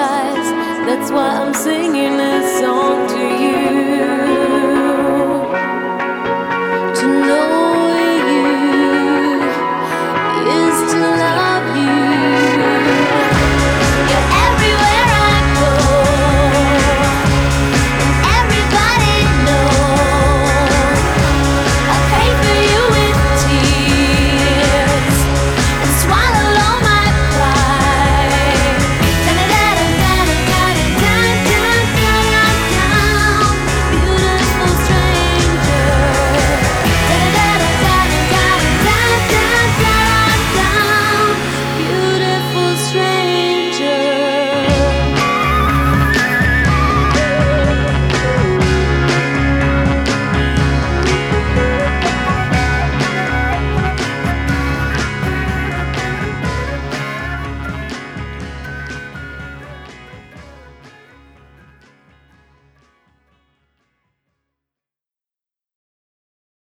skies. That's why I'm singing this song to you.